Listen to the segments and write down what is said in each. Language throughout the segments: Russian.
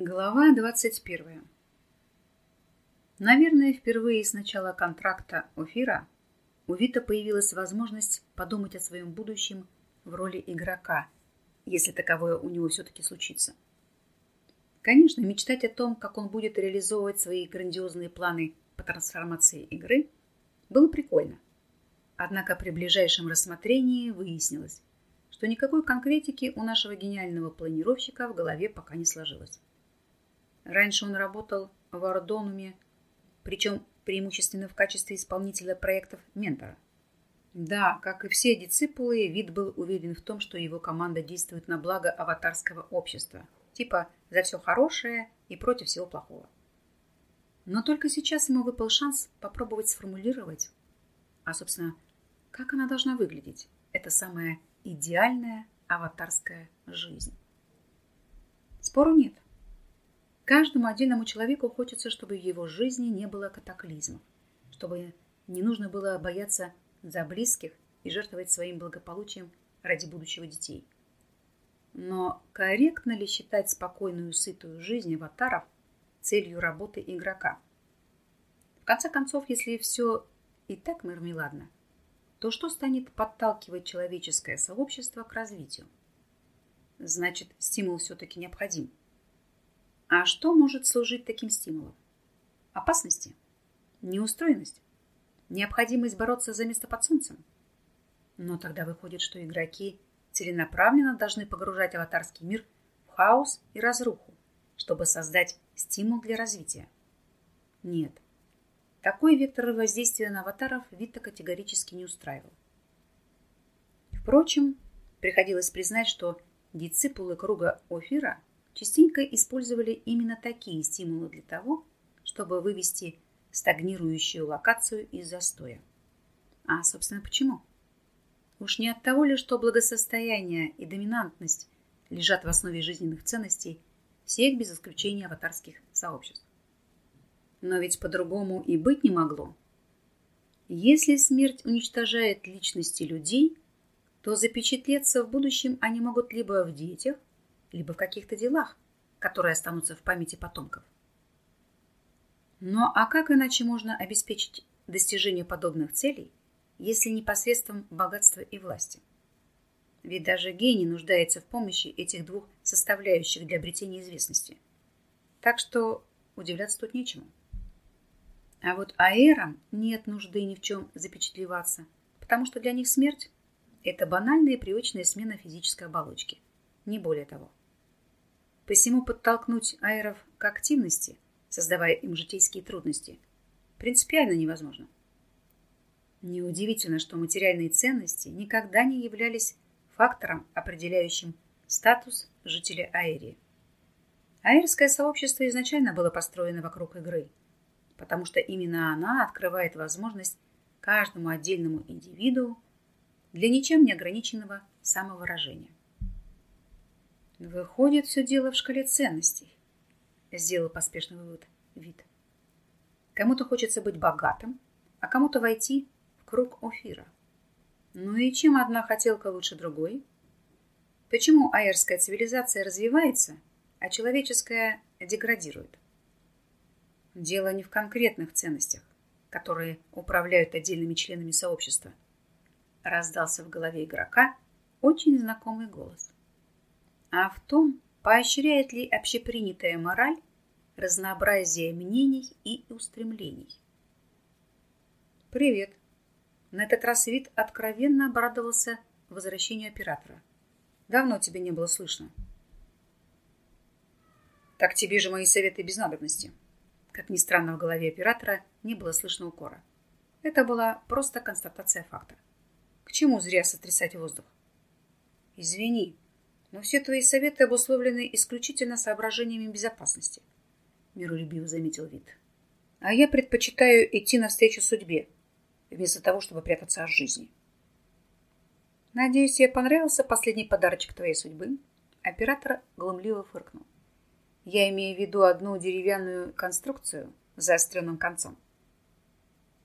Глава двадцать первая. Наверное, впервые с начала контракта Офира у Вита появилась возможность подумать о своем будущем в роли игрока, если таковое у него все-таки случится. Конечно, мечтать о том, как он будет реализовывать свои грандиозные планы по трансформации игры, было прикольно. Однако при ближайшем рассмотрении выяснилось, что никакой конкретики у нашего гениального планировщика в голове пока не сложилось. Раньше он работал в Ордонуме, причем преимущественно в качестве исполнителя проектов ментора. Да, как и все дисциплы, Вид был уверен в том, что его команда действует на благо аватарского общества, типа за все хорошее и против всего плохого. Но только сейчас ему выпал шанс попробовать сформулировать, а, собственно, как она должна выглядеть, эта самая идеальная аватарская жизнь. Спору нет. Каждому отдельному человеку хочется, чтобы в его жизни не было катаклизмов, чтобы не нужно было бояться за близких и жертвовать своим благополучием ради будущего детей. Но корректно ли считать спокойную, сытую жизнь аватаров целью работы игрока? В конце концов, если все и так мармеладно, то что станет подталкивать человеческое сообщество к развитию? Значит, стимул все-таки необходим. А что может служить таким стимулом? Опасности? Неустроенность? Необходимость бороться за место под солнцем? Но тогда выходит, что игроки целенаправленно должны погружать аватарский мир в хаос и разруху, чтобы создать стимул для развития. Нет, такой вектор воздействия на аватаров Вита категорически не устраивал. Впрочем, приходилось признать, что дисциплы круга Офира – частенько использовали именно такие стимулы для того, чтобы вывести стагнирующую локацию из застоя. А, собственно, почему? Уж не от того ли, что благосостояние и доминантность лежат в основе жизненных ценностей всех без исключения аватарских сообществ. Но ведь по-другому и быть не могло. Если смерть уничтожает личности людей, то запечатлеться в будущем они могут либо в детях, либо в каких-то делах, которые останутся в памяти потомков. Но а как иначе можно обеспечить достижение подобных целей, если не посредством богатства и власти? Ведь даже гений нуждается в помощи этих двух составляющих для обретения известности. Так что удивляться тут нечему. А вот аэрам нет нужды ни в чем запечатлеваться, потому что для них смерть – это банальная и привычная смена физической оболочки, не более того. Посему подтолкнуть аэров к активности, создавая им житейские трудности, принципиально невозможно. Неудивительно, что материальные ценности никогда не являлись фактором, определяющим статус жителя Аэрии. Аэрское сообщество изначально было построено вокруг игры, потому что именно она открывает возможность каждому отдельному индивиду для ничем не ограниченного самовыражения. Выходит, все дело в шкале ценностей. Сделал поспешный вывод вид. Кому-то хочется быть богатым, а кому-то войти в круг Офира. Ну и чем одна хотелка лучше другой? Почему аэрская цивилизация развивается, а человеческая деградирует? Дело не в конкретных ценностях, которые управляют отдельными членами сообщества. Раздался в голове игрока очень знакомый голос а в том, поощряет ли общепринятая мораль разнообразие мнений и устремлений. «Привет!» На этот раз вид откровенно обрадовался возвращению оператора. «Давно тебя не было слышно». «Так тебе же мои советы без надобности». Как ни странно, в голове оператора не было слышно укора. Это была просто констатация факта. К чему зря сотрясать воздух? «Извини», но все твои советы обусловлены исключительно соображениями безопасности, миролюбиво заметил вид. А я предпочитаю идти навстречу судьбе, вместо того, чтобы прятаться от жизни. Надеюсь, тебе понравился последний подарочек твоей судьбы? Оператор глумливо фыркнул. Я имею в виду одну деревянную конструкцию с заостренным концом.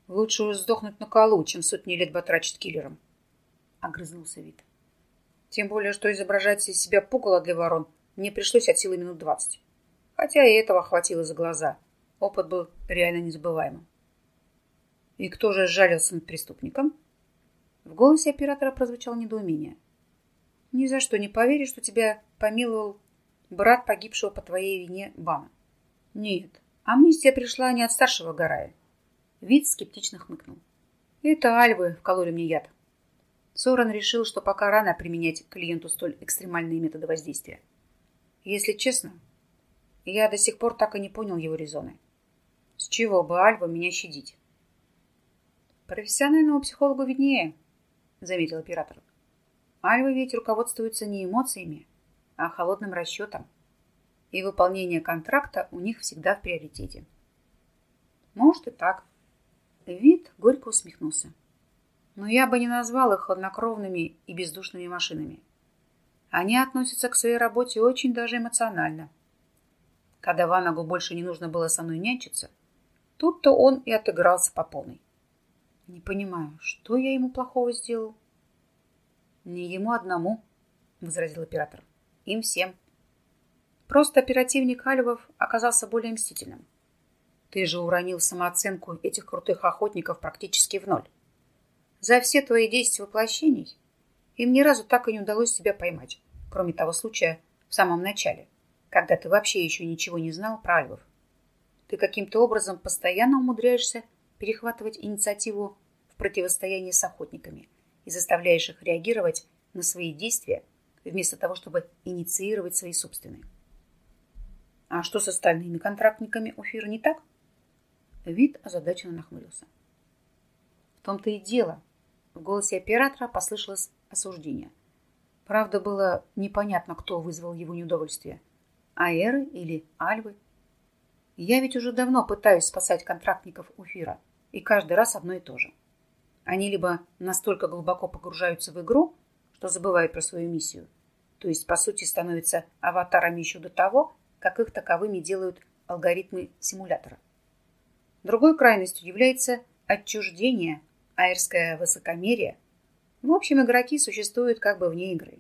Лучше сдохнуть на колу, чем сотни лет батрачить киллером. Огрызнулся вид. Тем более, что изображать из себя пугало для ворон мне пришлось от силы минут двадцать. Хотя и этого хватило за глаза. Опыт был реально незабываемым. И кто же сжалился над преступником? В голосе оператора прозвучало недоумение. Ни за что не поверишь, что тебя помиловал брат погибшего по твоей вине Бана. Нет, амнистия пришла не от старшего Гарая. Вид скептично хмыкнул. Это альвы вкололи мне яд. Соран решил, что пока рано применять клиенту столь экстремальные методы воздействия. Если честно, я до сих пор так и не понял его резоны. С чего бы Альва меня щадить? Профессиональному психологу виднее, заметил оператор. Альвы ведь руководствуются не эмоциями, а холодным расчетом. И выполнение контракта у них всегда в приоритете. Может и так. Вид горько усмехнулся. Но я бы не назвал их хладнокровными и бездушными машинами. Они относятся к своей работе очень даже эмоционально. Когда Ванагу больше не нужно было со мной нянчиться, тут-то он и отыгрался по полной. Не понимаю, что я ему плохого сделал? Не ему одному, возразил оператор. Им всем. Просто оперативник Альвов оказался более мстительным. Ты же уронил самооценку этих крутых охотников практически в ноль. За все твои десять воплощений им ни разу так и не удалось тебя поймать, кроме того случая в самом начале, когда ты вообще еще ничего не знал про альвов. Ты каким-то образом постоянно умудряешься перехватывать инициативу в противостоянии с охотниками и заставляешь их реагировать на свои действия, вместо того, чтобы инициировать свои собственные. А что с остальными контрактниками Офира не так? Вид озадаченно нахмурился. В том-то и дело. В голосе оператора послышалось осуждение. Правда, было непонятно, кто вызвал его неудовольствие. Аэры или Альвы. Я ведь уже давно пытаюсь спасать контрактников Уфира, и каждый раз одно и то же. Они либо настолько глубоко погружаются в игру, что забывают про свою миссию, то есть, по сути, становятся аватарами еще до того, как их таковыми делают алгоритмы симулятора. Другой крайностью является отчуждение, аэрское высокомерие. В общем, игроки существуют как бы вне игры.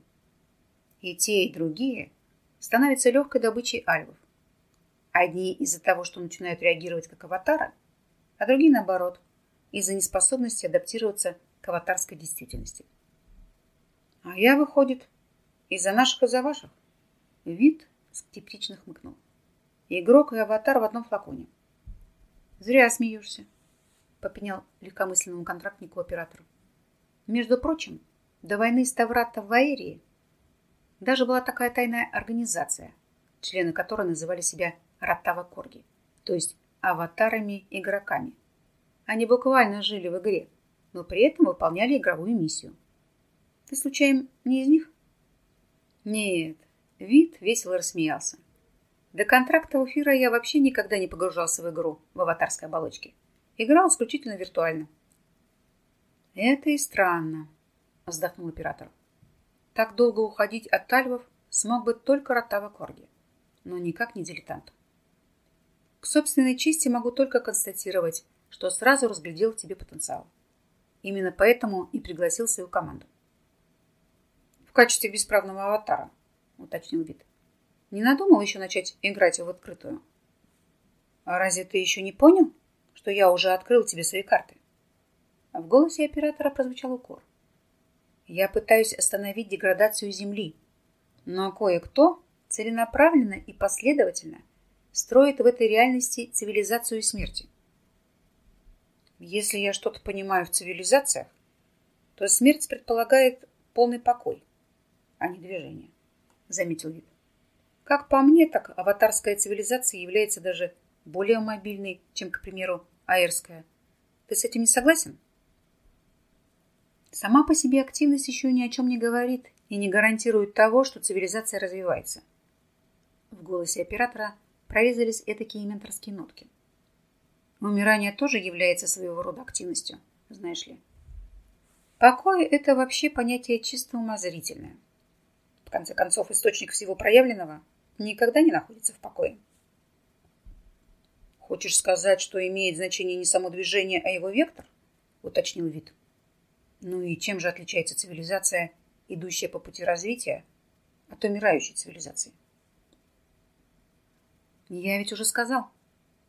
И те, и другие становятся легкой добычей альвов. Одни из-за того, что начинают реагировать как аватары, а другие, наоборот, из-за неспособности адаптироваться к аватарской действительности. А я, выходит, из-за наших, из-за ваших. Вид скептично хмыкнул. Игрок и аватар в одном флаконе. Зря смеешься, попенял легкомысленному контрактнику оператору. Между прочим, до войны с Таврата в Аэрии даже была такая тайная организация, члены которой называли себя Раттава Корги, то есть аватарами-игроками. Они буквально жили в игре, но при этом выполняли игровую миссию. Ты, случайно, не из них? Нет, вид весело рассмеялся. До контракта Уфира я вообще никогда не погружался в игру в аватарской оболочке. Играл исключительно виртуально. Это и странно, вздохнул оператор. Так долго уходить от тальвов смог бы только Ротава Корги, но никак не дилетант. К собственной чести могу только констатировать, что сразу разглядел в тебе потенциал. Именно поэтому и пригласил свою команду. В качестве бесправного аватара, уточнил Вит. Не надумал еще начать играть в открытую? А разве ты еще не понял, что я уже открыл тебе свои карты? В голосе оператора прозвучал укор. Я пытаюсь остановить деградацию Земли, но кое-кто целенаправленно и последовательно строит в этой реальности цивилизацию смерти. Если я что-то понимаю в цивилизациях, то смерть предполагает полный покой, а не движение, заметил Вит. Как по мне, так аватарская цивилизация является даже более мобильной, чем, к примеру, аэрская. Ты с этим не согласен? Сама по себе активность еще ни о чем не говорит и не гарантирует того, что цивилизация развивается. В голосе оператора прорезались этакие менторские нотки. Умирание тоже является своего рода активностью, знаешь ли. Покой – это вообще понятие чисто умозрительное. В конце концов, источник всего проявленного никогда не находится в покое. Хочешь сказать, что имеет значение не само движение, а его вектор? Уточнил вид. Ну и чем же отличается цивилизация, идущая по пути развития, от умирающей цивилизации? Я ведь уже сказал.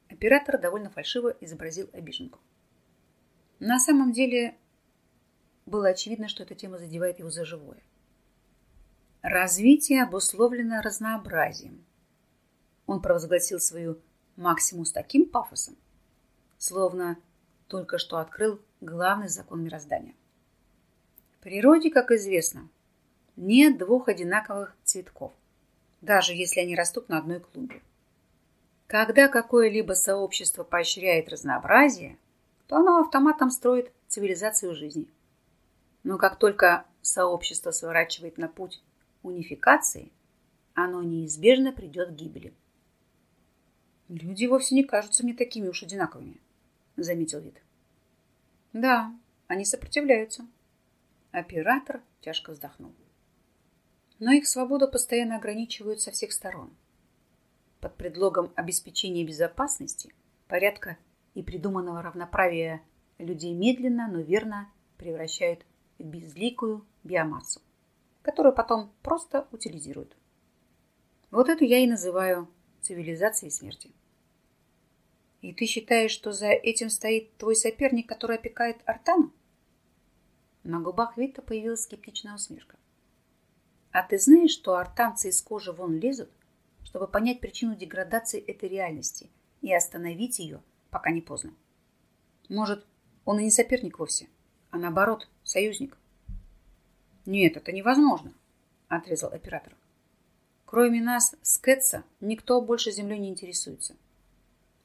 Оператор довольно фальшиво изобразил обиженку. На самом деле было очевидно, что эта тема задевает его за живое. Развитие обусловлено разнообразием. Он провозгласил свою максимум с таким пафосом, словно только что открыл главный закон мироздания. В природе, как известно, нет двух одинаковых цветков, даже если они растут на одной клумбе. Когда какое-либо сообщество поощряет разнообразие, то оно автоматом строит цивилизацию жизни. Но как только сообщество сворачивает на путь унификации, оно неизбежно придет к гибели. Люди вовсе не кажутся мне такими уж одинаковыми, заметил Вид. Да, они сопротивляются. Оператор тяжко вздохнул. Но их свободу постоянно ограничивают со всех сторон. Под предлогом обеспечения безопасности, порядка и придуманного равноправия людей медленно, но верно превращают в безликую биомассу, которую потом просто утилизируют. Вот эту я и называю цивилизацией смерти. И ты считаешь, что за этим стоит твой соперник, который опекает Артану? На губах Вита появилась скептичная усмешка. А ты знаешь, что артанцы из кожи вон лезут, чтобы понять причину деградации этой реальности и остановить ее, пока не поздно? Может, он и не соперник вовсе, а наоборот, союзник? Нет, это невозможно, отрезал оператор. Кроме нас с Кэтса никто больше землей не интересуется.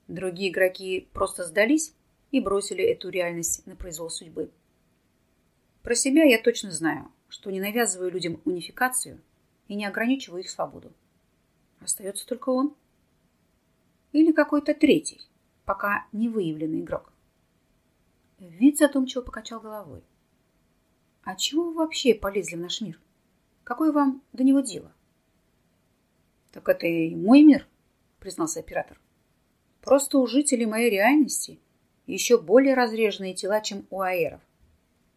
Другие игроки просто сдались и бросили эту реальность на произвол судьбы. Про себя я точно знаю, что не навязываю людям унификацию и не ограничиваю их свободу. Остается только он. Или какой-то третий, пока не выявленный игрок. Вид задумчиво покачал головой. А чего вы вообще полезли в наш мир? Какое вам до него дело? Так это и мой мир, признался оператор. Просто у жителей моей реальности еще более разреженные тела, чем у аэров.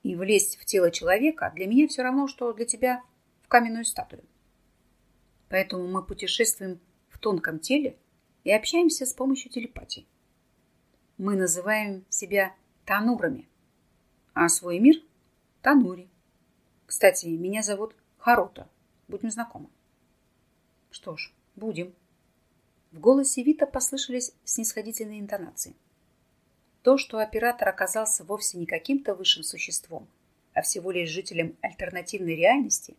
И влезть в тело человека для меня все равно, что для тебя в каменную статую. Поэтому мы путешествуем в тонком теле и общаемся с помощью телепатии. Мы называем себя танурами, а свой мир – танури. Кстати, меня зовут Харута. Будем знакомы. Что ж, будем. В голосе Вита послышались снисходительные интонации. То, что оператор оказался вовсе не каким-то высшим существом, а всего лишь жителем альтернативной реальности,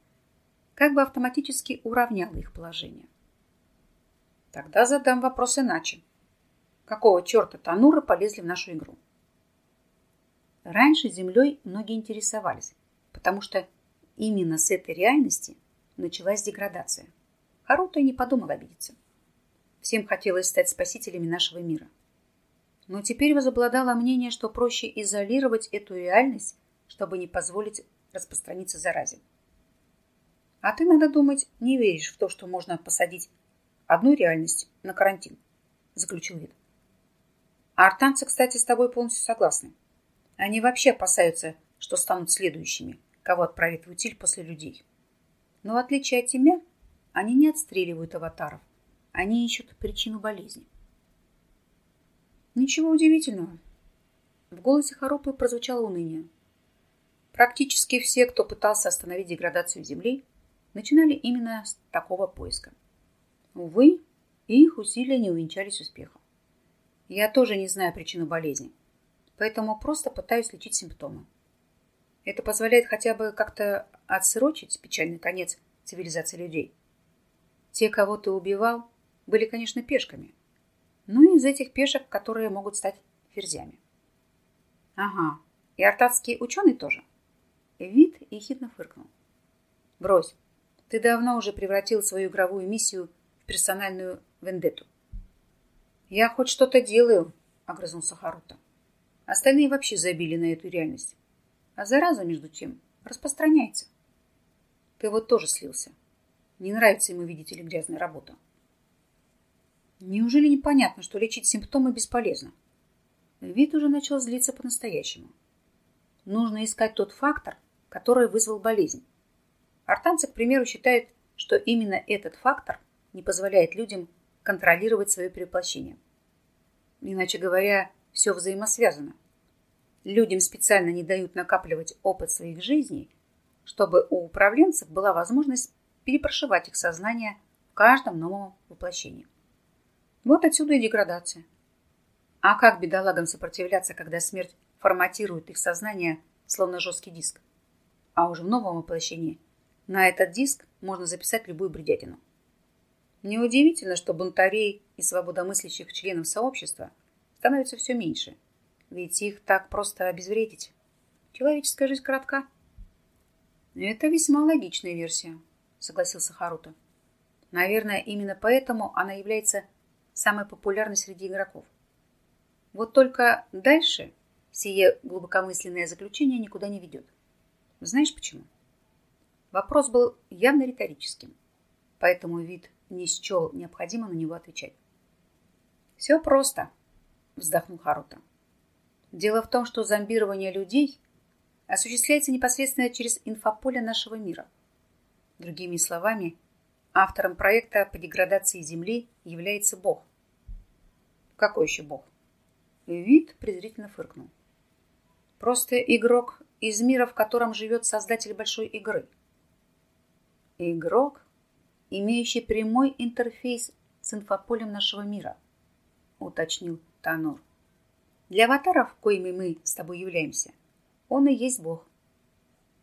как бы автоматически уравняло их положение. Тогда задам вопрос иначе. Какого черта Тануры полезли в нашу игру? Раньше Землей многие интересовались, потому что именно с этой реальности началась деградация. Харуто и не подумал обидеться. Всем хотелось стать спасителями нашего мира. Но теперь возобладало мнение, что проще изолировать эту реальность, чтобы не позволить распространиться заразе. А ты, надо думать, не веришь в то, что можно посадить одну реальность на карантин, заключил вид. А артанцы, кстати, с тобой полностью согласны. Они вообще опасаются, что станут следующими, кого отправят в утиль после людей. Но в отличие от тебя, они не отстреливают аватаров, они ищут причину болезни. Ничего удивительного. В голосе Харопы прозвучало уныние. Практически все, кто пытался остановить деградацию Земли, начинали именно с такого поиска. Увы, их усилия не увенчались успехом. Я тоже не знаю причину болезни, поэтому просто пытаюсь лечить симптомы. Это позволяет хотя бы как-то отсрочить печальный конец цивилизации людей. Те, кого ты убивал, были, конечно, пешками. Ну и из этих пешек, которые могут стать ферзями. Ага, и артатский ученый тоже. Вид ехидно фыркнул. Брось, ты давно уже превратил свою игровую миссию в персональную вендетту. Я хоть что-то делаю, огрызнулся Харута. Остальные вообще забили на эту реальность. А зараза, между тем, распространяется. Ты вот тоже слился. Не нравится ему, видите ли, грязная работа. Неужели непонятно, что лечить симптомы бесполезно? Вид уже начал злиться по-настоящему. Нужно искать тот фактор, который вызвал болезнь. Артанцы, к примеру, считают, что именно этот фактор не позволяет людям контролировать свое перевоплощение. Иначе говоря, все взаимосвязано. Людям специально не дают накапливать опыт своих жизней, чтобы у управленцев была возможность перепрошивать их сознание в каждом новом воплощении. Вот отсюда и деградация. А как бедолагам сопротивляться, когда смерть форматирует их сознание, словно жесткий диск? А уже в новом воплощении на этот диск можно записать любую бредятину. Неудивительно, что бунтарей и свободомыслящих членов сообщества становится все меньше, ведь их так просто обезвредить. Человеческая жизнь коротка. Это весьма логичная версия, согласился Харуто. Наверное, именно поэтому она является самой популярной среди игроков. Вот только дальше сие глубокомысленное заключение никуда не ведет. Знаешь почему? Вопрос был явно риторическим, поэтому вид не счел необходимо на него отвечать. «Все просто», — вздохнул Харуто. «Дело в том, что зомбирование людей осуществляется непосредственно через инфополе нашего мира. Другими словами, автором проекта по деградации Земли является Бог. Какой еще Бог? Вид презрительно фыркнул. Просто игрок из мира, в котором живет создатель большой игры. Игрок, имеющий прямой интерфейс с инфополем нашего мира, уточнил Танур. Для аватаров, коими мы с тобой являемся, он и есть Бог.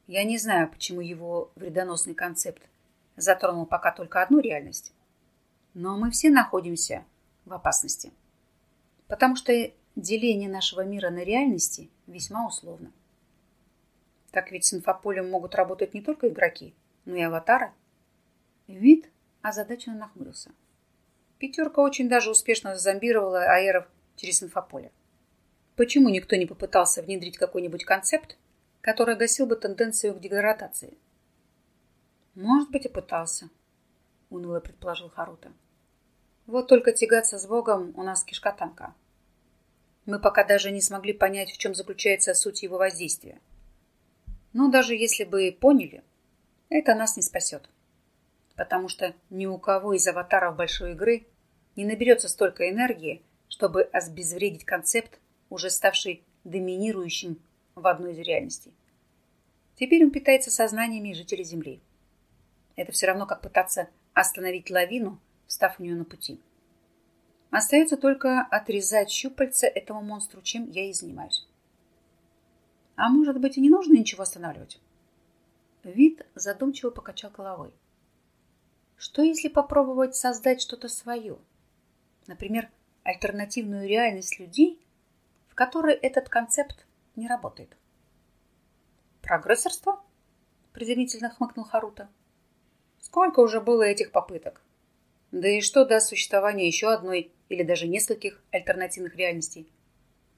Я не знаю, почему его вредоносный концепт затронул пока только одну реальность, но мы все находимся в опасности, потому что деление нашего мира на реальности весьма условно. Так ведь с инфополем могут работать не только игроки, но и аватары. Вид озадаченно нахмурился. Пятерка очень даже успешно зомбировала аэров через инфополе. Почему никто не попытался внедрить какой-нибудь концепт, который гасил бы тенденцию к деградации? Может быть, и пытался, уныло предположил Харута. Вот только тягаться с Богом у нас кишка танка. Мы пока даже не смогли понять, в чем заключается суть его воздействия. Но даже если бы и поняли, это нас не спасет. Потому что ни у кого из аватаров большой игры не наберется столько энергии, чтобы обезвредить концепт, уже ставший доминирующим в одной из реальностей. Теперь он питается сознаниями жителей Земли. Это все равно, как пытаться остановить лавину, встав у нее на пути. Остается только отрезать щупальца этому монстру, чем я и занимаюсь. А может быть, и не нужно ничего останавливать? Вид задумчиво покачал головой. Что если попробовать создать что-то свое? Например, альтернативную реальность людей, в которой этот концепт не работает. Прогрессорство? Презрительно хмыкнул Харуто. Сколько уже было этих попыток? Да и что даст существование еще одной или даже нескольких альтернативных реальностей?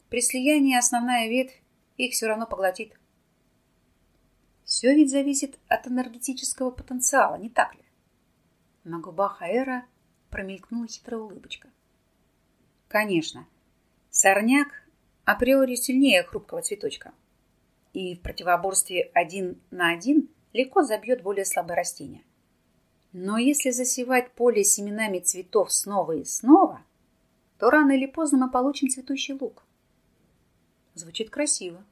При слиянии основная ветвь их все равно поглотит. Все ведь зависит от энергетического потенциала, не так ли? На губах Аэра промелькнула хитрая улыбочка. Конечно, сорняк априори сильнее хрупкого цветочка. И в противоборстве один на один легко забьет более слабое растение. Но если засевать поле семенами цветов снова и снова, то рано или поздно мы получим цветущий лук. Звучит красиво,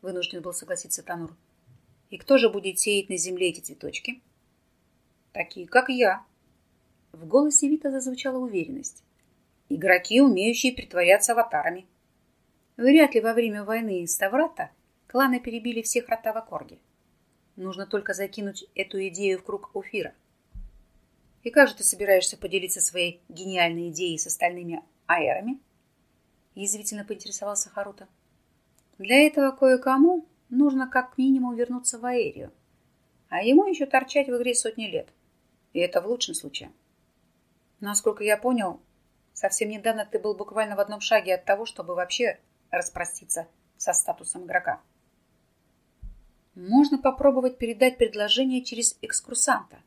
вынужден был согласиться Танур. И кто же будет сеять на земле эти цветочки? Такие, как я. В голосе Вита зазвучала уверенность. Игроки, умеющие притворяться аватарами. Вряд ли во время войны с Таврата кланы перебили всех рота в Аккорде. Нужно только закинуть эту идею в круг Уфира. И как же ты собираешься поделиться своей гениальной идеей с остальными аэрами? Язвительно поинтересовался Харуто. Для этого кое-кому нужно как минимум вернуться в Аэрию, а ему еще торчать в игре сотни лет. И это в лучшем случае. Насколько я понял, совсем недавно ты был буквально в одном шаге от того, чтобы вообще распроститься со статусом игрока. Можно попробовать передать предложение через экскурсанта.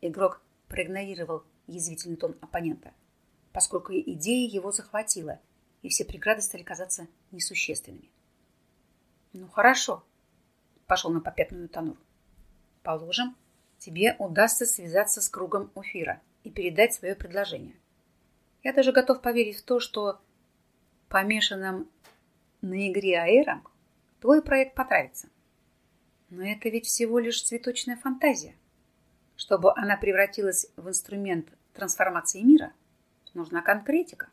Игрок проигнорировал язвительный тон оппонента, поскольку идея его захватила, и все преграды стали казаться несущественными. Ну хорошо, пошел на попятную Танур. Положим, тебе удастся связаться с кругом Уфира и передать свое предложение. Я даже готов поверить в то, что помешанным на игре аэром твой проект понравится. Но это ведь всего лишь цветочная фантазия. Чтобы она превратилась в инструмент трансформации мира, нужна конкретика.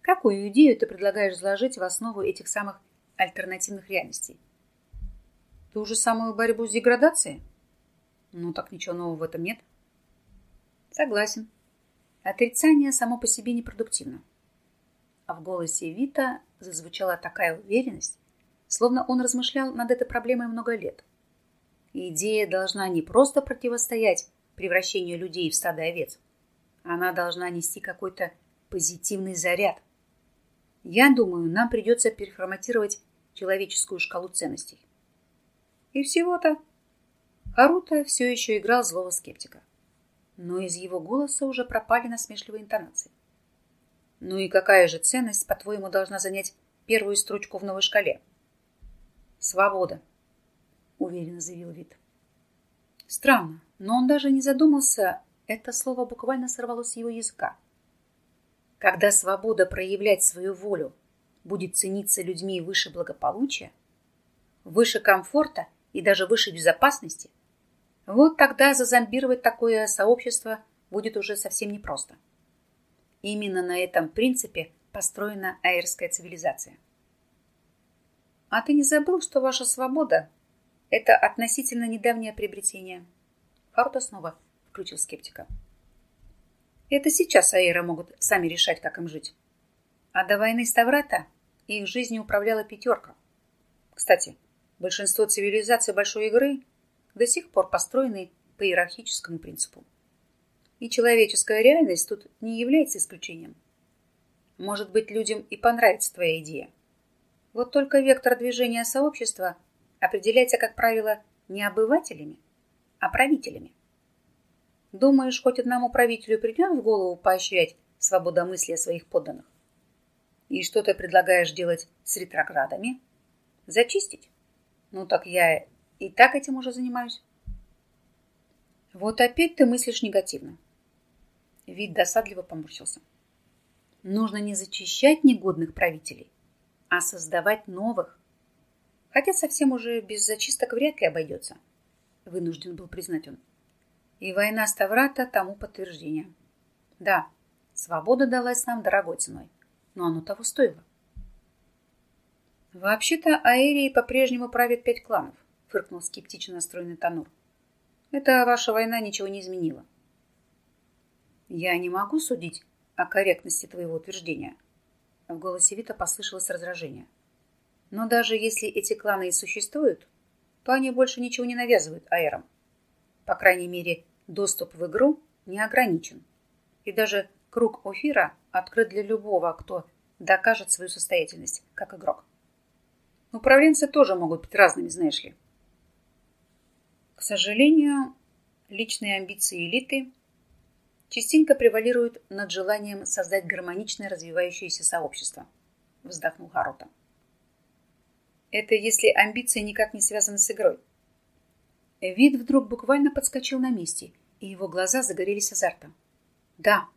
Какую идею ты предлагаешь заложить в основу этих самых альтернативных реальностей? Ту же самую борьбу с деградацией? Ну, так ничего нового в этом нет. Согласен. Отрицание само по себе непродуктивно. А в голосе Вита зазвучала такая уверенность, словно он размышлял над этой проблемой много лет. идея должна не просто противостоять превращению людей в стадо овец. Она должна нести какой-то позитивный заряд. Я думаю, нам придется переформатировать человеческую шкалу ценностей. И всего-то. Харута все еще играл злого скептика но из его голоса уже пропали насмешливые интонации. «Ну и какая же ценность, по-твоему, должна занять первую строчку в новой шкале?» «Свобода», — уверенно заявил Вит. Странно, но он даже не задумался, это слово буквально сорвалось с его языка. Когда свобода проявлять свою волю будет цениться людьми выше благополучия, выше комфорта и даже выше безопасности – вот тогда зазомбировать такое сообщество будет уже совсем непросто. Именно на этом принципе построена аэрская цивилизация. А ты не забыл, что ваша свобода – это относительно недавнее приобретение? Харуто снова включил скептика. Это сейчас аэры могут сами решать, как им жить. А до войны Ставрата их жизнью управляла пятерка. Кстати, большинство цивилизаций большой игры до сих пор построены по иерархическому принципу. И человеческая реальность тут не является исключением. Может быть, людям и понравится твоя идея. Вот только вектор движения сообщества определяется, как правило, не обывателями, а правителями. Думаешь, хоть одному правителю придет в голову поощрять свободомыслие своих подданных? И что ты предлагаешь делать с ретроградами? Зачистить? Ну так я и так этим уже занимаюсь. Вот опять ты мыслишь негативно. Вид досадливо поморщился. Нужно не зачищать негодных правителей, а создавать новых. Хотя совсем уже без зачисток вряд ли обойдется, вынужден был признать он. И война Ставрата тому подтверждение. Да, свобода далась нам дорогой ценой, но оно того стоило. Вообще-то Аэрии по-прежнему правит пять кланов фыркнул скептично настроенный Танур. Это ваша война ничего не изменила. Я не могу судить о корректности твоего утверждения. В голосе Вита послышалось раздражение. Но даже если эти кланы и существуют, то они больше ничего не навязывают аэрам. По крайней мере, доступ в игру не ограничен. И даже круг Офира открыт для любого, кто докажет свою состоятельность, как игрок. Управленцы тоже могут быть разными, знаешь ли. К сожалению, личные амбиции элиты частенько превалируют над желанием создать гармоничное развивающееся сообщество, вздохнул Харута. Это если амбиции никак не связаны с игрой. Вид вдруг буквально подскочил на месте, и его глаза загорелись азартом. Да,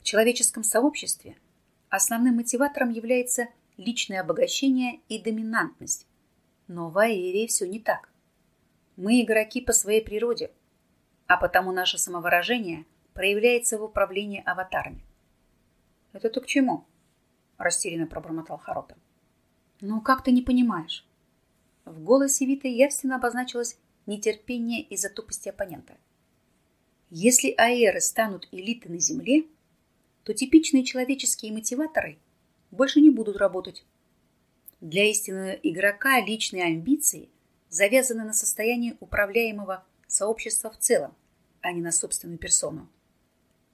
в человеческом сообществе основным мотиватором является личное обогащение и доминантность. Но в Аэрии все не так. Мы игроки по своей природе, а потому наше самовыражение проявляется в управлении аватарами. «Это то к чему?» – растерянно пробормотал Харота. «Ну, как ты не понимаешь?» В голосе Виты явственно обозначилось нетерпение из-за тупости оппонента. Если аэры станут элитой на Земле, то типичные человеческие мотиваторы больше не будут работать. Для истинного игрока личные амбиции завязаны на состоянии управляемого сообщества в целом, а не на собственную персону.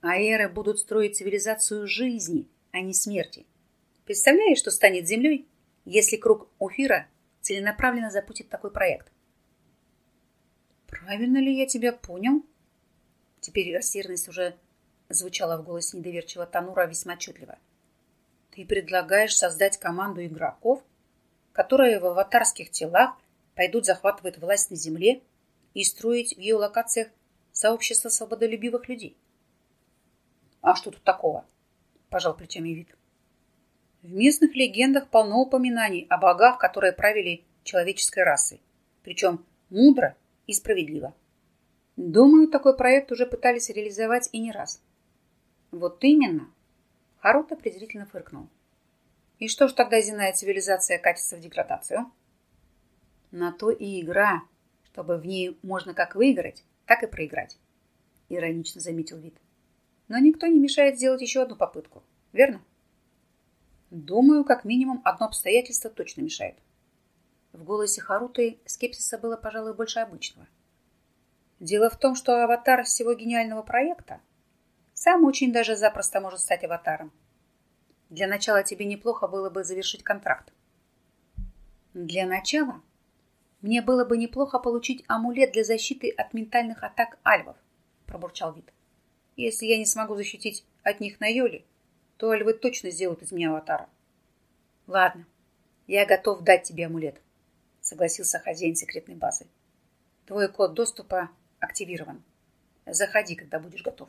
Аэры будут строить цивилизацию жизни, а не смерти. Представляешь, что станет Землей, если круг Уфира целенаправленно запустит такой проект? Правильно ли я тебя понял? Теперь растерянность уже звучала в голосе недоверчивого Танура весьма отчетливо. Ты предлагаешь создать команду игроков, которые в аватарских телах пойдут захватывать власть на земле и строить в ее локациях сообщество свободолюбивых людей. А что тут такого? пожал плечами вид. В местных легендах полно упоминаний о богах, которые правили человеческой расой, причем мудро и справедливо. Думаю, такой проект уже пытались реализовать и не раз. Вот именно. Харута презрительно фыркнул. И что ж тогда земная цивилизация катится в деградацию? На то и игра, чтобы в ней можно как выиграть, так и проиграть. Иронично заметил вид. Но никто не мешает сделать еще одну попытку, верно? Думаю, как минимум одно обстоятельство точно мешает. В голосе Харуты скепсиса было, пожалуй, больше обычного. Дело в том, что аватар всего гениального проекта сам очень даже запросто может стать аватаром. Для начала тебе неплохо было бы завершить контракт. Для начала мне было бы неплохо получить амулет для защиты от ментальных атак альвов, пробурчал Вид. Если я не смогу защитить от них на Йоле, то альвы точно сделают из меня аватара. Ладно, я готов дать тебе амулет, согласился хозяин секретной базы. Твой код доступа активирован. Заходи, когда будешь готов.